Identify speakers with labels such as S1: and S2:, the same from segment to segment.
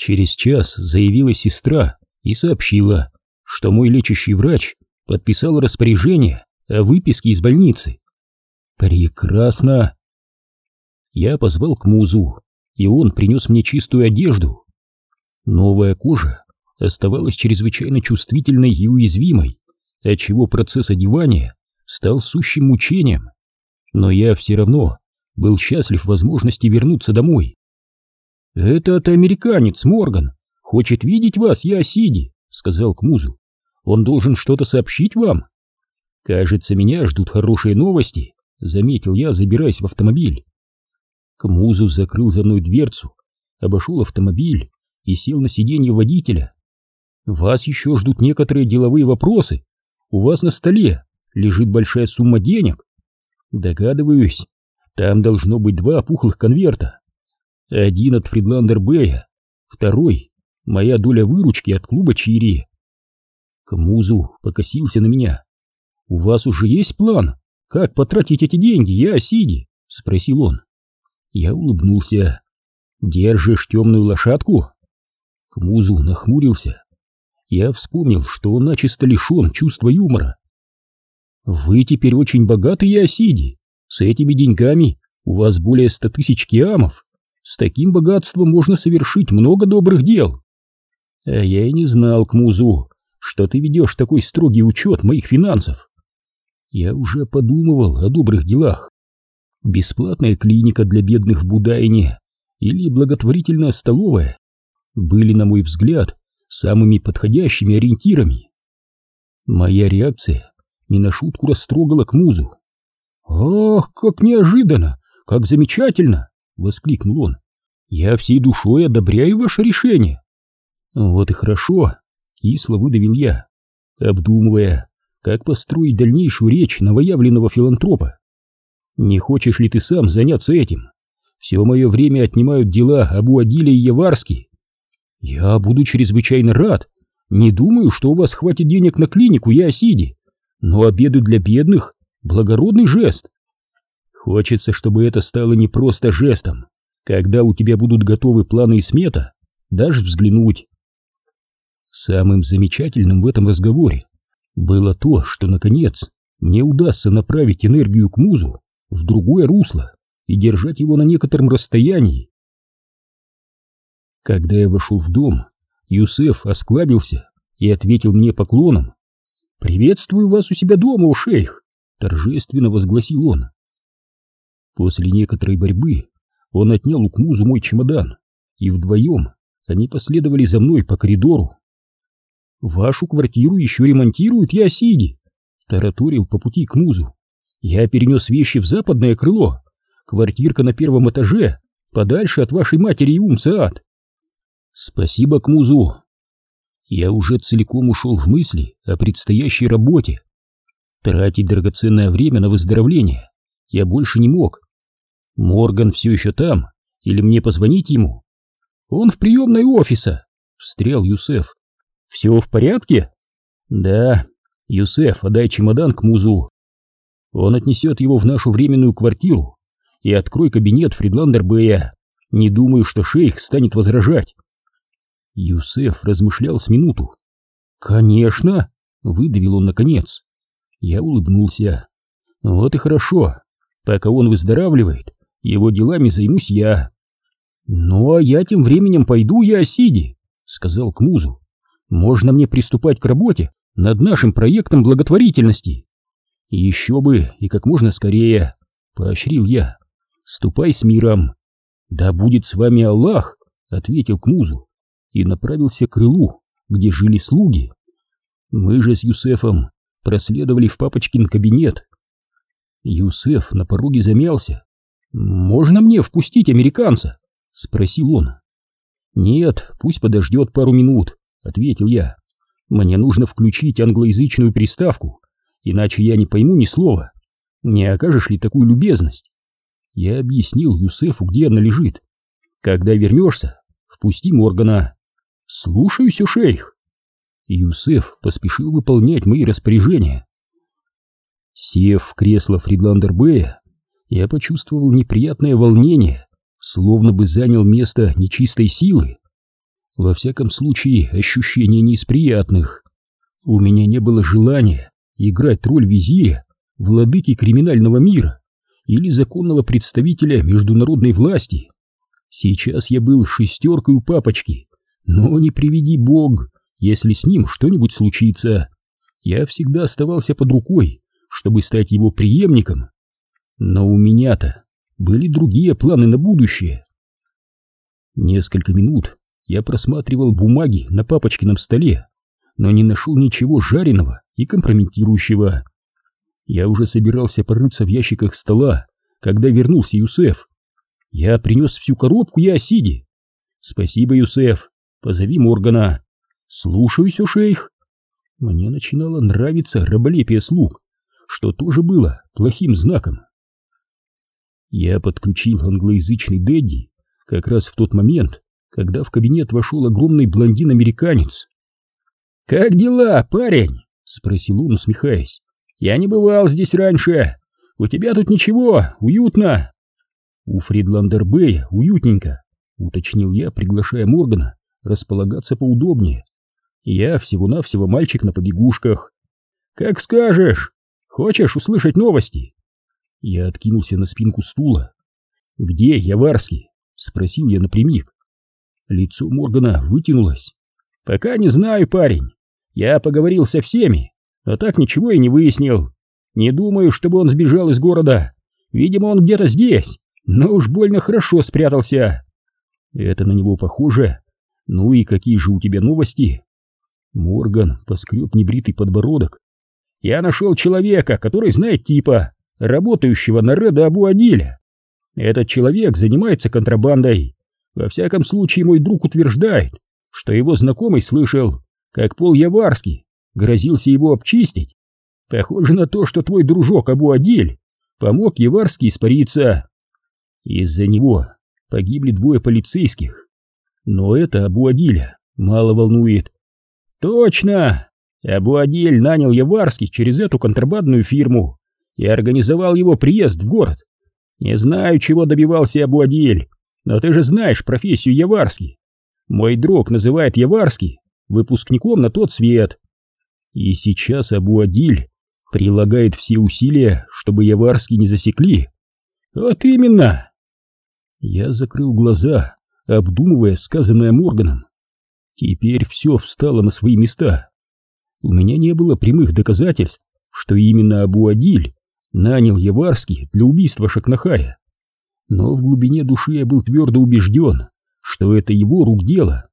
S1: Через час заявилась сестра и сообщила, что мой лечащий врач подписал распоряжение о выписке из больницы. Прекрасно! Я позвал к музу, и он принес мне чистую одежду. Новая кожа оставалась чрезвычайно чувствительной и уязвимой, отчего процесс одевания стал сущим мучением. Но я все равно был счастлив возможности вернуться домой. «Этот американец, Морган, хочет видеть вас, я Сиди», — сказал к музу. «Он должен что-то сообщить вам». «Кажется, меня ждут хорошие новости», — заметил я, забираясь в автомобиль. К музу закрыл за мной дверцу, обошел автомобиль и сел на сиденье водителя. «Вас еще ждут некоторые деловые вопросы. У вас на столе лежит большая сумма денег». «Догадываюсь, там должно быть два пухлых конверта. Один от Фридландер Бэя, второй — моя доля выручки от клуба Чири. Камузу покосился на меня. «У вас уже есть план, как потратить эти деньги, я Сиди?» — спросил он. Я улыбнулся. «Держишь темную лошадку?» Кмузу нахмурился. Я вспомнил, что он начисто лишен чувства юмора. «Вы теперь очень богаты, Ясиди. С этими деньгами у вас более ста тысяч киамов. С таким богатством можно совершить много добрых дел. А я и не знал, Кмузу, что ты ведешь такой строгий учет моих финансов. Я уже подумывал о добрых делах. Бесплатная клиника для бедных в Будайне или благотворительная столовая были, на мой взгляд, самыми подходящими ориентирами. Моя реакция не на шутку растрогала Кмузу. «Ах, как неожиданно! Как замечательно!» Воскликнул он. Я всей душой одобряю ваше решение. Вот и хорошо, кисло выдавил я, обдумывая, как построить дальнейшую речь новоявленного филантропа. Не хочешь ли ты сам заняться этим? Все мое время отнимают дела об Уадиле и Яварске. Я буду чрезвычайно рад. Не думаю, что у вас хватит денег на клинику, я Осиди. Но обеды для бедных — благородный жест. Хочется, чтобы это стало не просто жестом. Когда у тебя будут готовы планы и смета, дашь взглянуть. Самым замечательным в этом разговоре было то, что, наконец, мне удастся направить энергию к музу в другое русло и держать его на некотором расстоянии. Когда я вошел в дом, Юсеф осклабился и ответил мне поклоном. «Приветствую вас у себя дома, у шейх!» — торжественно возгласил он. После некоторой борьбы он отнял у Кмузу мой чемодан, и вдвоем они последовали за мной по коридору. «Вашу квартиру еще ремонтируют, я Сиди!» — тараторил по пути к Музу. «Я перенес вещи в западное крыло. Квартирка на первом этаже, подальше от вашей матери и Умсаат». «Спасибо, Кмузу!» Я уже целиком ушел в мысли о предстоящей работе. Тратить драгоценное время на выздоровление я больше не мог. Морган все еще там? Или мне позвонить ему? Он в приемной офиса, встрял Юсеф. Все в порядке? Да. Юсеф, отдай чемодан к музу. Он отнесет его в нашу временную квартиру и открой кабинет Фридландер Бэя. Не думаю, что шейх станет возражать. Юсеф размышлял с минуту. «Конечно!» — выдавил он наконец. Я улыбнулся. «Вот и хорошо. Пока он выздоравливает, его делами займусь я. Ну а я тем временем пойду я Сиди, сказал Кмузу. Можно мне приступать к работе над нашим проектом благотворительности. Еще бы, и как можно скорее, поощрил я. Ступай с миром. Да будет с вами Аллах, ответил Кмузу и направился к крылу, где жили слуги. Мы же с Юсефом проследовали в папочкин кабинет. Юсеф на пороге замялся. «Можно мне впустить американца?» — спросил он. «Нет, пусть подождет пару минут», — ответил я. «Мне нужно включить англоязычную приставку, иначе я не пойму ни слова. Не окажешь ли такую любезность?» Я объяснил Юсефу, где она лежит. «Когда вернешься, впусти Моргана». «Слушаюсь, шейх». Юсеф поспешил выполнять мои распоряжения. Сев в кресло Фридландер Бэя, я почувствовал неприятное волнение, словно бы занял место нечистой силы. Во всяком случае, ощущение не. У меня не было желания играть роль визиря, владыки криминального мира или законного представителя международной власти. Сейчас я был шестеркой у папочки, но не приведи бог, если с ним что-нибудь случится. Я всегда оставался под рукой, чтобы стать его преемником. Но у меня-то были другие планы на будущее. Несколько минут я просматривал бумаги на папочкином столе, но не нашел ничего жареного и компрометирующего. Я уже собирался порыться в ящиках стола, когда вернулся Юсеф. Я принес всю коробку Ясиди. Спасибо, Юсеф. Позови Моргана. Слушаюсь, о шейх. Мне начинало нравиться раболепие слуг, что тоже было плохим знаком. Я подключил англоязычный Дэдди как раз в тот момент, когда в кабинет вошел огромный блондин-американец. «Как дела, парень?» — спросил он, усмехаясь. «Я не бывал здесь раньше. У тебя тут ничего, уютно». «У Фридландер Бэя уютненько», — уточнил я, приглашая Моргана располагаться поудобнее. «Я всего-навсего мальчик на побегушках». «Как скажешь. Хочешь услышать новости?» Я откинулся на спинку стула. «Где Яварский?» — спросил я напрямик. Лицо Моргана вытянулось. «Пока не знаю, парень. Я поговорил со всеми, но так ничего и не выяснил. Не думаю, чтобы он сбежал из города. Видимо, он где-то здесь, но уж больно хорошо спрятался. Это на него похоже. Ну и какие же у тебя новости?» Морган поскреб небритый подбородок. «Я нашел человека, который знает типа работающего на Реда Абу-Адиля. Этот человек занимается контрабандой. Во всяком случае, мой друг утверждает, что его знакомый слышал, как Пол Яварский грозился его обчистить. Похоже на то, что твой дружок Абу-Адиль помог Яварский испариться. Из-за него погибли двое полицейских. Но это Абу-Адиля мало волнует. Точно! Абу-Адиль нанял Яварский через эту контрабандную фирму и организовал его приезд в город. Не знаю, чего добивался Абуадиль, но ты же знаешь профессию Яварский. Мой друг называет Яварский выпускником на тот свет. И сейчас Абуадиль прилагает все усилия, чтобы Яварский не засекли. Вот именно. Я закрыл глаза, обдумывая сказанное Морганом. Теперь все встало на свои места. У меня не было прямых доказательств, что именно Абуадиль нанял Яварский для убийства Шакнахая. Но в глубине души я был твердо убежден, что это его рук дело.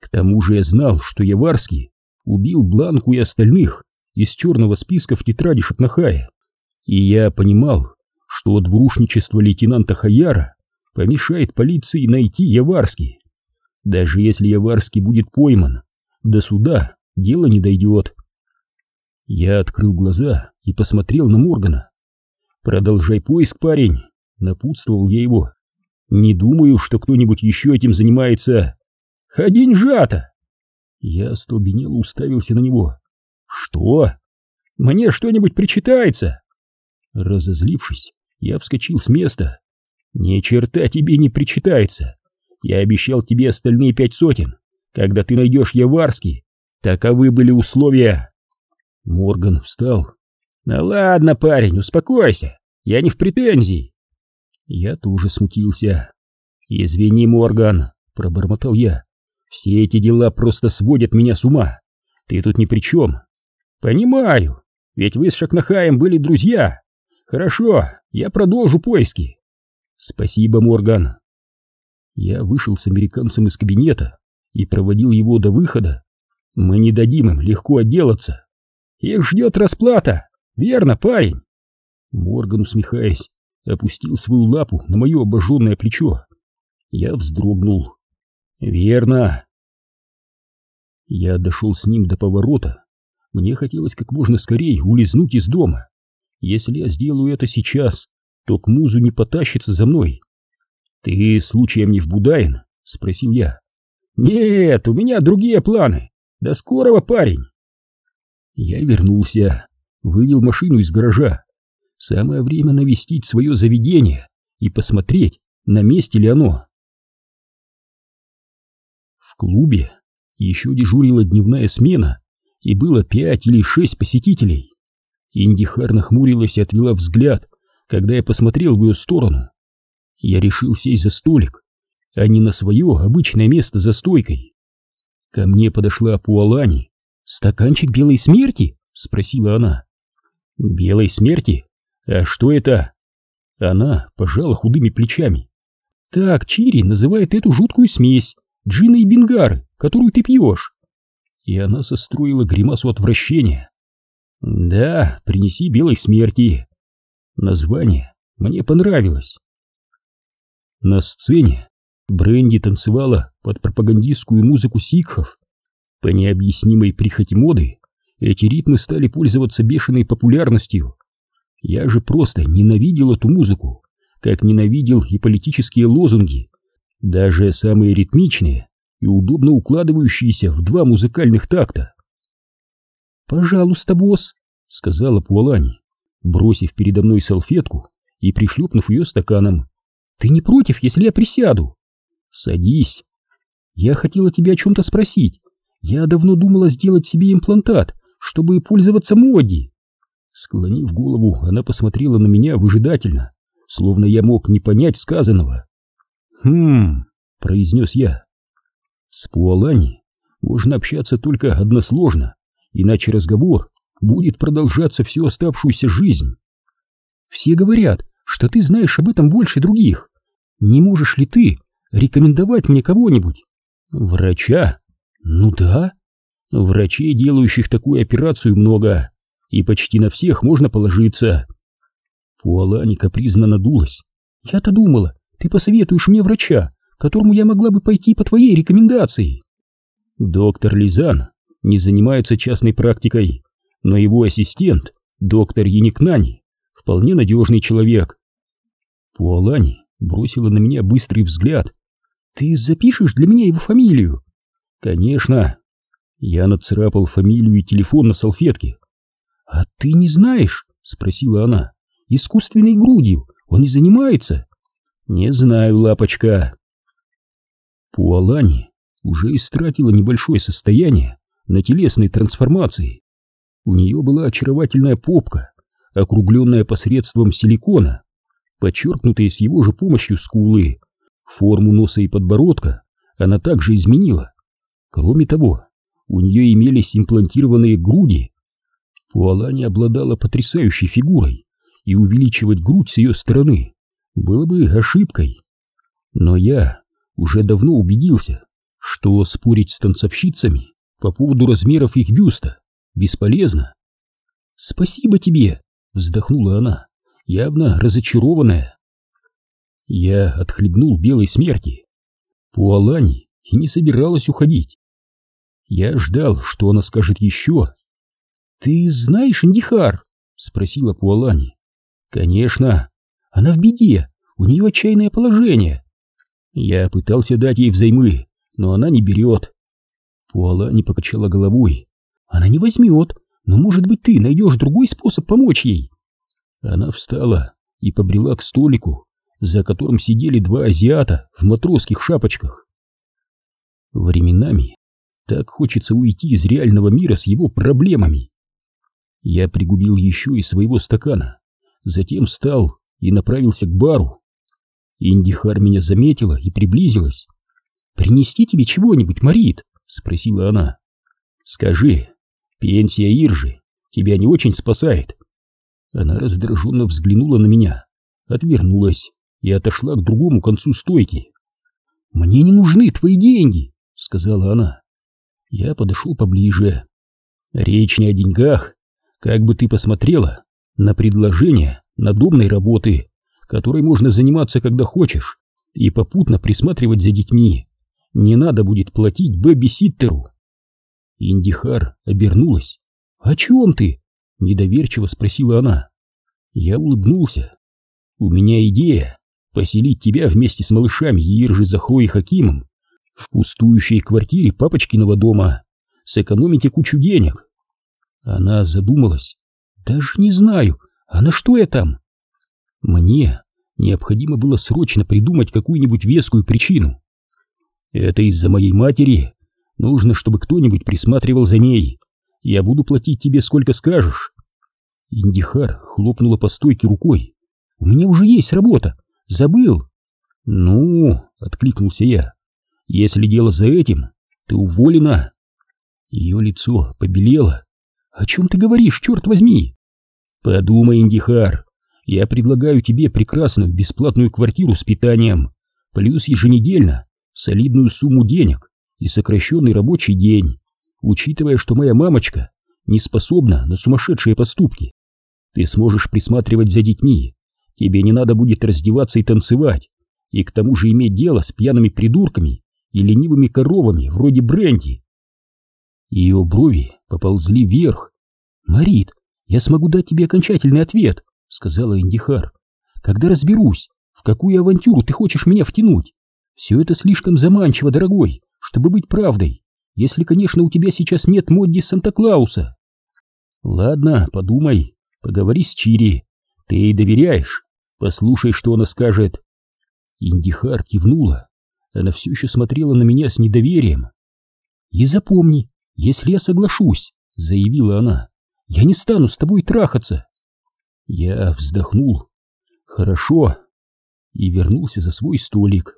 S1: К тому же я знал, что Яварский убил Бланку и остальных из черного списка в тетради Шакнахая. И я понимал, что двурушничество лейтенанта Хаяра помешает полиции найти Яварский. Даже если Яварский будет пойман, до суда дело не дойдет. Я открыл глаза и посмотрел на Моргана. «Продолжай поиск, парень», — напутствовал я его. «Не думаю, что кто-нибудь еще этим занимается». «А деньжата?» Я остолбенело уставился на него. «Что? Мне что-нибудь причитается?» Разозлившись, я вскочил с места. «Ни черта тебе не причитается. Я обещал тебе остальные пять сотен, когда ты найдешь Яварский. Таковы были условия». Морган встал. «Ну ладно, парень, успокойся, я не в претензии». Я тоже смутился. «Извини, Морган», — пробормотал я. «Все эти дела просто сводят меня с ума. Ты тут ни при чем». «Понимаю, ведь вы с Шакнахаем были друзья. Хорошо, я продолжу поиски». «Спасибо, Морган». Я вышел с американцем из кабинета и проводил его до выхода. Мы не дадим им легко отделаться. Их ждет расплата, верно, парень? Морган, усмехаясь, опустил свою лапу на мое обожженное плечо. Я вздрогнул. Верно. Я дошел с ним до поворота. Мне хотелось как можно скорее улизнуть из дома. Если я сделаю это сейчас, то к музу не потащится за мной. «Ты случаем не в Будаин?» — спросил я. «Нет, у меня другие планы. До скорого, парень!» Я вернулся, вывел машину из гаража. Самое время навестить свое заведение и посмотреть, на месте ли оно. В клубе еще дежурила дневная смена, и было пять или шесть посетителей. Индихар нахмурилась и отвела взгляд, когда я посмотрел в ее сторону. Я решил сесть за столик, а не на свое обычное место за стойкой. Ко мне подошла Пуалани. «Стаканчик белой смерти?» — спросила она. «Белой смерти? А что это?» Она пожала худыми плечами. «Так Чири называет эту жуткую смесь, джина и бенгары, которую ты пьешь». И она состроила гримасу отвращения. «Да, принеси белой смерти». Название мне понравилось. На сцене Бренди танцевала под пропагандистскую музыку сикхов. По необъяснимой прихоти моды эти ритмы стали пользоваться бешеной популярностью. Я же просто ненавидел эту музыку, как ненавидел и политические лозунги, даже самые ритмичные и удобно укладывающиеся в два музыкальных такта. «Пожалуйста, босс», — сказала Пуалани, бросив передо мной салфетку и пришлепнув ее стаканом. «Ты не против, если я присяду?» «Садись». «Я хотела тебя о чем-то спросить. Я давно думала сделать себе имплантат, чтобы пользоваться моди». Склонив голову, она посмотрела на меня выжидательно, словно я мог не понять сказанного. «Хм...» — произнес я. «С Пуалани можно общаться только односложно, иначе разговор будет продолжаться всю оставшуюся жизнь. Все говорят, что ты знаешь об этом больше других. Не можешь ли ты рекомендовать мне кого-нибудь? Врача? Ну да. Врачей, делающих такую операцию, много, и почти на всех можно положиться. Пуалани капризно надулась. Я-то думала, ты посоветуешь мне врача, которому я могла бы пойти по твоей рекомендации. Доктор Лизан не занимается частной практикой, но его ассистент, доктор Яникнани, вполне надежный человек. Пуалани бросила на меня быстрый взгляд. «Ты запишешь для меня его фамилию?» «Конечно». Я нацарапал фамилию и телефон на салфетке. «А ты не знаешь?» — спросила она. «Искусственной грудью он не занимается?» «Не знаю, лапочка». Пуалани уже истратила небольшое состояние на телесной трансформации. У нее была очаровательная попка, округленная посредством силикона, подчеркнутая с его же помощью скулы. Форму носа и подбородка она также изменила. Кроме того, у нее имелись имплантированные груди. Пуалани обладала потрясающей фигурой, и увеличивать грудь с ее стороны было бы ошибкой. Но я уже давно убедился, что спорить с танцовщицами по поводу размеров их бюста бесполезно. «Спасибо тебе!» — вздохнула она, явно разочарованная. Я отхлебнул белой смерти. Пуалани и не собиралась уходить. Я ждал, что она скажет еще. «Ты знаешь Индихар?» — спросила Пуалани. «Конечно. Она в беде, у нее отчаянное положение». Я пытался дать ей взаймы, но она не берет. Пуалани покачала головой. Она не возьмет, но, может быть, ты найдешь другой способ помочь ей. Она встала и побрела к столику, за которым сидели два азиата в матросских шапочках. Временами так хочется уйти из реального мира с его проблемами. Я пригубил еще из своего стакана, затем встал и направился к бару. Индихар меня заметила и приблизилась. «Принести тебе чего-нибудь, Марит?» — спросила она. «Скажи, Пенсия Иржи тебя не очень спасает. Она раздраженно взглянула на меня, отвернулась и отошла к другому концу стойки. «Мне не нужны твои деньги», — сказала она. Я подошел поближе. «Речь не о деньгах. Как бы ты посмотрела на предложение надомной работы, которой можно заниматься, когда хочешь, и попутно присматривать за детьми. Не надо будет платить бэби-ситтеру». Индихар обернулась. «О чем ты?» — недоверчиво спросила она. Я улыбнулся. «У меня идея поселить тебя вместе с малышами Иржи, Захой и Хакимом в пустующей квартире папочкиного дома. Сэкономите кучу денег». Она задумалась. «Даже не знаю, а на что я там?» Мне необходимо было срочно придумать какую-нибудь вескую причину. Это из-за моей матери. Нужно, чтобы кто-нибудь присматривал за ней. Я буду платить тебе сколько скажешь. Индихар хлопнула по стойке рукой. У меня уже есть работа. Забыл. Ну, откликнулся я. Если дело за этим, ты уволена. Ее лицо побелело. О чем ты говоришь, черт возьми? Подумай, Индихар. Я предлагаю тебе прекрасную бесплатную квартиру с питанием, плюс еженедельно солидную сумму денег и сокращенный рабочий день, учитывая, что моя мамочка не способна на сумасшедшие поступки. Ты сможешь присматривать за детьми, тебе не надо будет раздеваться и танцевать, и к тому же иметь дело с пьяными придурками и ленивыми коровами вроде Бренди. Ее брови поползли вверх. «Марит, я смогу дать тебе окончательный ответ», — сказала Индихар. «Когда разберусь, в какую авантюру ты хочешь меня втянуть. Все это слишком заманчиво, дорогой, чтобы быть правдой, если, конечно, у тебя сейчас нет Модди Санта-Клауса». «Ладно, подумай, поговори с Чири. Ты ей доверяешь? Послушай, что она скажет». Индихар кивнула. Она все еще смотрела на меня с недоверием. «И запомни, если я соглашусь», — заявила она, — «я не стану с тобой трахаться». Я вздохнул. «Хорошо», и вернулся за свой столик.